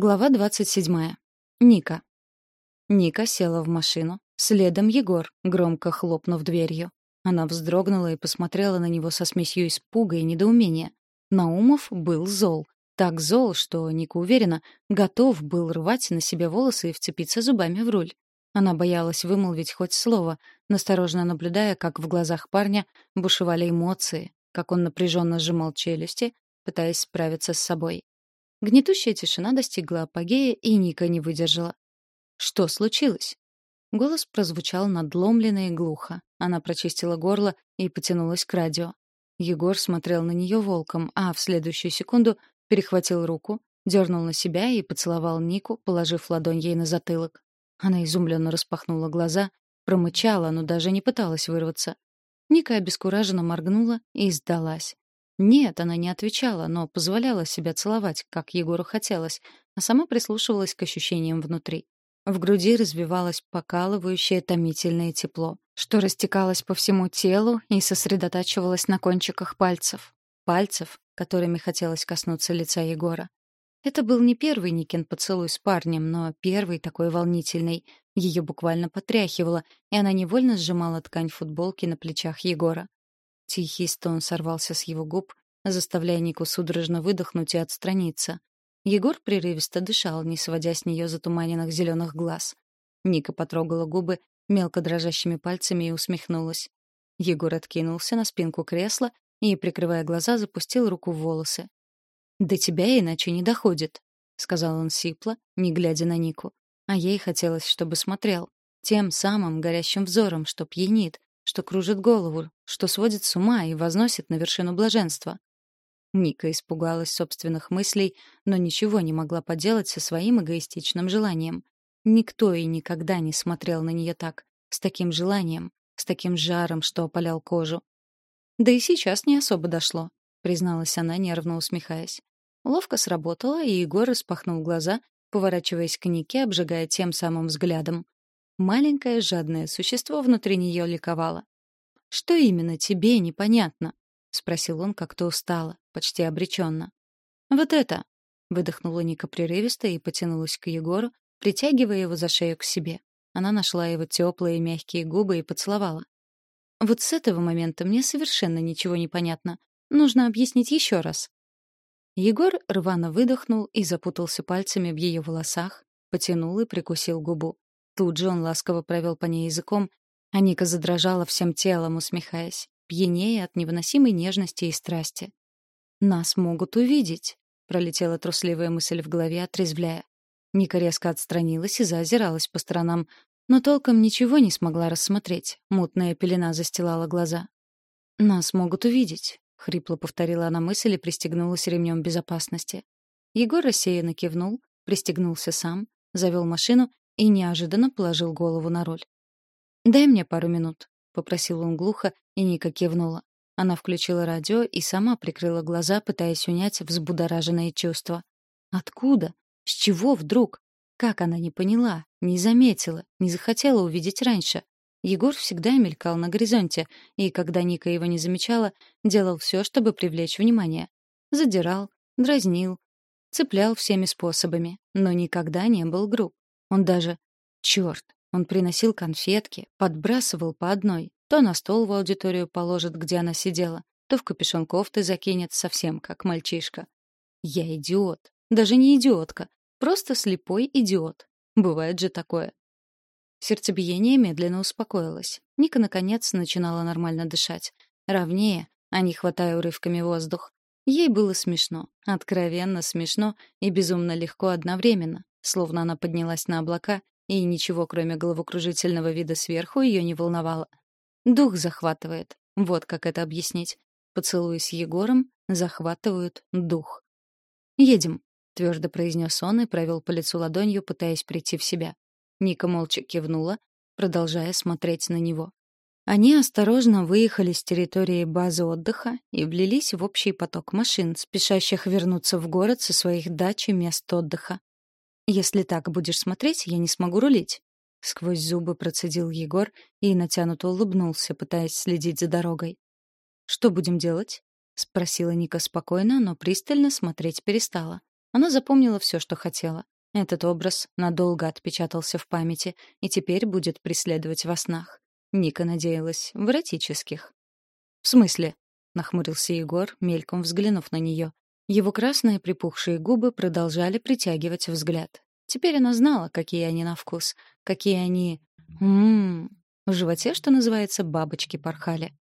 Глава 27. Ника. Ника села в машину. Следом Егор, громко хлопнув дверью. Она вздрогнула и посмотрела на него со смесью испуга и недоумения. Наумов был зол. Так зол, что, Ника уверена, готов был рвать на себе волосы и вцепиться зубами в руль. Она боялась вымолвить хоть слово, настороженно наблюдая, как в глазах парня бушевали эмоции, как он напряженно сжимал челюсти, пытаясь справиться с собой. Гнетущая тишина достигла апогея, и Ника не выдержала. «Что случилось?» Голос прозвучал надломленно и глухо. Она прочистила горло и потянулась к радио. Егор смотрел на нее волком, а в следующую секунду перехватил руку, дернул на себя и поцеловал Нику, положив ладонь ей на затылок. Она изумленно распахнула глаза, промычала, но даже не пыталась вырваться. Ника обескураженно моргнула и сдалась. Нет, она не отвечала, но позволяла себя целовать, как Егору хотелось, а сама прислушивалась к ощущениям внутри. В груди развивалось покалывающее томительное тепло, что растекалось по всему телу и сосредотачивалось на кончиках пальцев. Пальцев, которыми хотелось коснуться лица Егора. Это был не первый Никин поцелуй с парнем, но первый такой волнительный. Ее буквально потряхивало, и она невольно сжимала ткань футболки на плечах Егора. Тихий стон сорвался с его губ, заставляя Нику судорожно выдохнуть и отстраниться. Егор прерывисто дышал, не сводя с нее затуманенных зеленых глаз. Ника потрогала губы мелко дрожащими пальцами и усмехнулась. Егор откинулся на спинку кресла и, прикрывая глаза, запустил руку в волосы. «До тебя иначе не доходит», — сказал он сипло, не глядя на Нику. А ей хотелось, чтобы смотрел. Тем самым горящим взором, что пьянит, что кружит голову, что сводит с ума и возносит на вершину блаженства. Ника испугалась собственных мыслей, но ничего не могла поделать со своим эгоистичным желанием. Никто и никогда не смотрел на нее так, с таким желанием, с таким жаром, что опалял кожу. «Да и сейчас не особо дошло», — призналась она, нервно усмехаясь. Ловко сработала, и Егор распахнул глаза, поворачиваясь к Нике, обжигая тем самым взглядом. Маленькое жадное существо внутри нее ликовало. «Что именно тебе непонятно?» — спросил он как-то устало, почти обреченно. «Вот это!» — выдохнула Ника прерывисто и потянулась к Егору, притягивая его за шею к себе. Она нашла его теплые мягкие губы и поцеловала. «Вот с этого момента мне совершенно ничего не понятно. Нужно объяснить еще раз». Егор рвано выдохнул и запутался пальцами в ее волосах, потянул и прикусил губу. Тут же он ласково провел по ней языком, а Ника задрожала всем телом, усмехаясь, пьянее от невыносимой нежности и страсти. «Нас могут увидеть», — пролетела трусливая мысль в голове, отрезвляя. Ника резко отстранилась и заозиралась по сторонам, но толком ничего не смогла рассмотреть. Мутная пелена застилала глаза. «Нас могут увидеть», — хрипло повторила она мысль и пристегнулась ремнем безопасности. Егор рассеянно кивнул, пристегнулся сам, завел машину и неожиданно положил голову на руль. «Дай мне пару минут», — попросил он глухо, и Ника кивнула. Она включила радио и сама прикрыла глаза, пытаясь унять взбудораженные чувства. Откуда? С чего вдруг? Как она не поняла, не заметила, не захотела увидеть раньше? Егор всегда мелькал на горизонте, и когда Ника его не замечала, делал все, чтобы привлечь внимание. Задирал, дразнил, цеплял всеми способами, но никогда не был груб. Он даже... Черт, он приносил конфетки, подбрасывал по одной. То на стол в аудиторию положит, где она сидела, то в капюшон кофты закинет совсем, как мальчишка. Я идиот. Даже не идиотка. Просто слепой идиот. Бывает же такое. Сердцебиение медленно успокоилось. Ника, наконец, начинала нормально дышать. Ровнее, а не хватая урывками воздух. Ей было смешно, откровенно смешно и безумно легко одновременно словно она поднялась на облака, и ничего, кроме головокружительного вида сверху, ее не волновало. Дух захватывает. Вот как это объяснить. Поцелуи с Егором захватывают дух. «Едем», — твердо произнес он и провел по лицу ладонью, пытаясь прийти в себя. Ника молча кивнула, продолжая смотреть на него. Они осторожно выехали с территории базы отдыха и влились в общий поток машин, спешащих вернуться в город со своих дач и мест отдыха. Если так будешь смотреть, я не смогу рулить. Сквозь зубы процедил Егор и натянуто улыбнулся, пытаясь следить за дорогой. Что будем делать? спросила Ника спокойно, но пристально смотреть перестала. Она запомнила все, что хотела. Этот образ надолго отпечатался в памяти и теперь будет преследовать во снах. Ника надеялась, в эротических. «В смысле?» — нахмурился Егор, мельком взглянув на нее. Его красные припухшие губы продолжали притягивать взгляд. Теперь она знала, какие они на вкус, какие они... Ммм... В животе, что называется, бабочки порхали.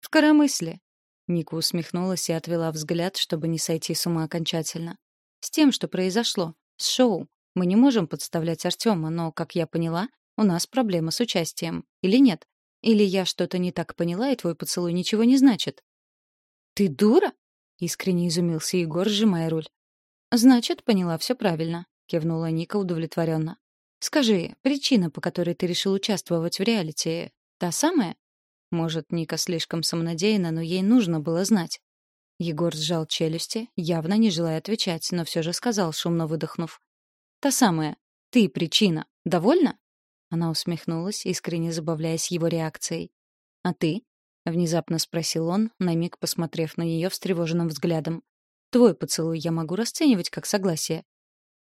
«В коромысле». Ника усмехнулась и отвела взгляд, чтобы не сойти с ума окончательно. «С тем, что произошло. С шоу. Мы не можем подставлять Артема, но, как я поняла, у нас проблема с участием. Или нет? Или я что-то не так поняла, и твой поцелуй ничего не значит?» «Ты дура?» — искренне изумился Егор, сжимая руль. «Значит, поняла все правильно», — кивнула Ника удовлетворенно. «Скажи, причина, по которой ты решил участвовать в реалити, та самая?» Может, Ника слишком самонадеянна, но ей нужно было знать. Егор сжал челюсти, явно не желая отвечать, но все же сказал, шумно выдохнув. «Та самая. Ты причина. Довольна?» Она усмехнулась, искренне забавляясь его реакцией. «А ты?» — внезапно спросил он, на миг посмотрев на нее встревоженным взглядом. «Твой поцелуй я могу расценивать как согласие».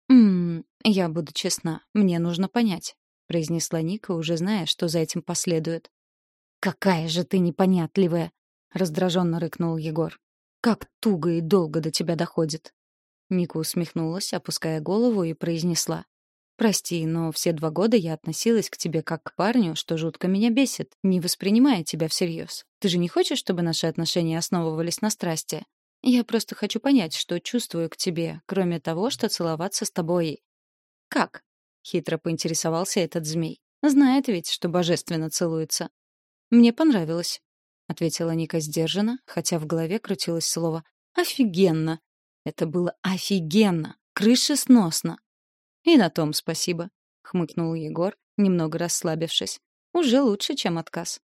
«Ммм, я буду честна, мне нужно понять», — произнесла Ника, уже зная, что за этим последует. «Какая же ты непонятливая!» — раздраженно рыкнул Егор. «Как туго и долго до тебя доходит!» Ника усмехнулась, опуская голову, и произнесла. «Прости, но все два года я относилась к тебе как к парню, что жутко меня бесит, не воспринимая тебя всерьез. Ты же не хочешь, чтобы наши отношения основывались на страсти? Я просто хочу понять, что чувствую к тебе, кроме того, что целоваться с тобой». «Как?» — хитро поинтересовался этот змей. «Знает ведь, что божественно целуется». «Мне понравилось», — ответила Ника сдержанно, хотя в голове крутилось слово «офигенно». Это было офигенно, крышесносно. «И на том спасибо», — хмыкнул Егор, немного расслабившись. «Уже лучше, чем отказ».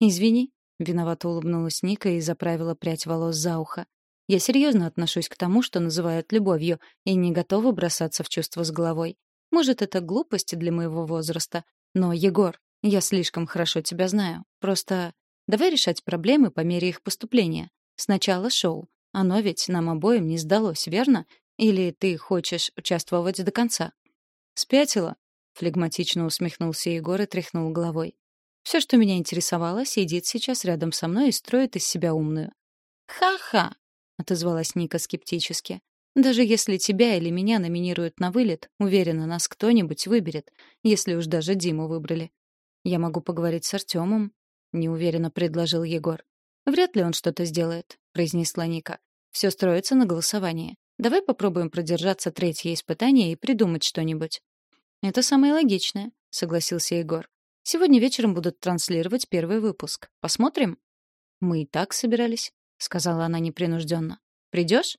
«Извини», — виновато улыбнулась Ника и заправила прядь волос за ухо. «Я серьезно отношусь к тому, что называют любовью, и не готова бросаться в чувство с головой. Может, это глупость для моего возраста, но, Егор, я слишком хорошо тебя знаю. Просто давай решать проблемы по мере их поступления. Сначала шоу. Оно ведь нам обоим не сдалось, верно? Или ты хочешь участвовать до конца? Спятила? Флегматично усмехнулся Егор и тряхнул головой. Все, что меня интересовало, сидит сейчас рядом со мной и строит из себя умную. «Ха-ха!» — отозвалась Ника скептически. «Даже если тебя или меня номинируют на вылет, уверена, нас кто-нибудь выберет, если уж даже Диму выбрали. «Я могу поговорить с Артемом», — неуверенно предложил Егор. «Вряд ли он что-то сделает», — произнесла Ника. «Все строится на голосовании. Давай попробуем продержаться третье испытание и придумать что-нибудь». «Это самое логичное», — согласился Егор. «Сегодня вечером будут транслировать первый выпуск. Посмотрим?» «Мы и так собирались», — сказала она непринужденно. «Придешь?»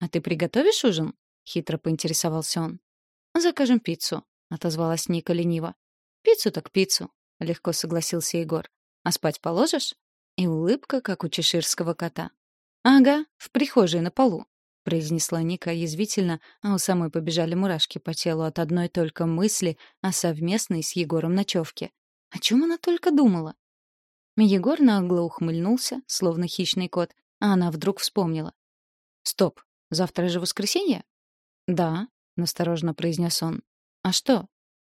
«А ты приготовишь ужин?» — хитро поинтересовался он. «Закажем пиццу», — отозвалась Ника лениво. «Пиццу так пиццу», легко согласился Егор. А спать положишь? И улыбка, как у чеширского кота. Ага, в прихожей на полу, произнесла Ника язвительно, а у самой побежали мурашки по телу от одной только мысли о совместной с Егором ночевке. О чем она только думала? Егор нагло ухмыльнулся, словно хищный кот, а она вдруг вспомнила. «Стоп, завтра же воскресенье?» «Да», — насторожно произнес он. «А что?»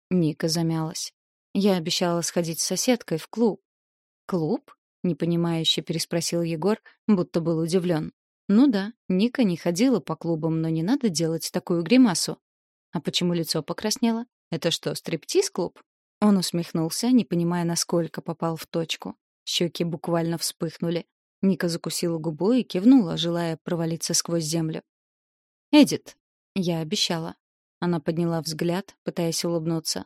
Ника замялась. Я обещала сходить с соседкой в клуб. «Клуб?» — непонимающе переспросил Егор, будто был удивлен. «Ну да, Ника не ходила по клубам, но не надо делать такую гримасу». «А почему лицо покраснело? Это что, стриптиз-клуб?» Он усмехнулся, не понимая, насколько попал в точку. Щеки буквально вспыхнули. Ника закусила губу и кивнула, желая провалиться сквозь землю. «Эдит!» — я обещала. Она подняла взгляд, пытаясь улыбнуться.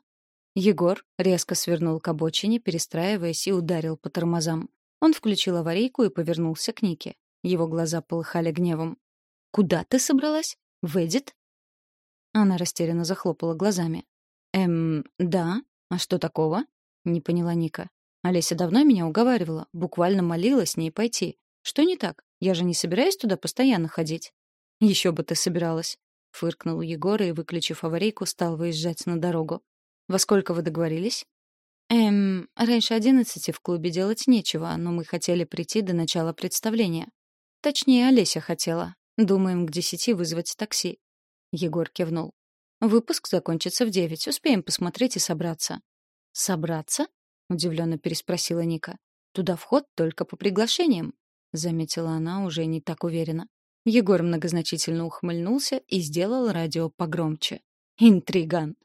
Егор резко свернул к обочине, перестраиваясь и ударил по тормозам. Он включил аварийку и повернулся к Нике. Его глаза полыхали гневом. «Куда ты собралась? В Эдит?» Она растерянно захлопала глазами. «Эм, да. А что такого?» — не поняла Ника. Олеся давно меня уговаривала, буквально молила с ней пойти. Что не так? Я же не собираюсь туда постоянно ходить. Еще бы ты собиралась, фыркнул Егор и, выключив аварийку, стал выезжать на дорогу. Во сколько вы договорились? Эм, раньше одиннадцати в клубе делать нечего, но мы хотели прийти до начала представления. Точнее, Олеся хотела. Думаем к десяти вызвать такси. Егор кивнул. «Выпуск закончится в девять. Успеем посмотреть и собраться». «Собраться?» — удивленно переспросила Ника. «Туда вход только по приглашениям», — заметила она уже не так уверенно. Егор многозначительно ухмыльнулся и сделал радио погромче. «Интриган!»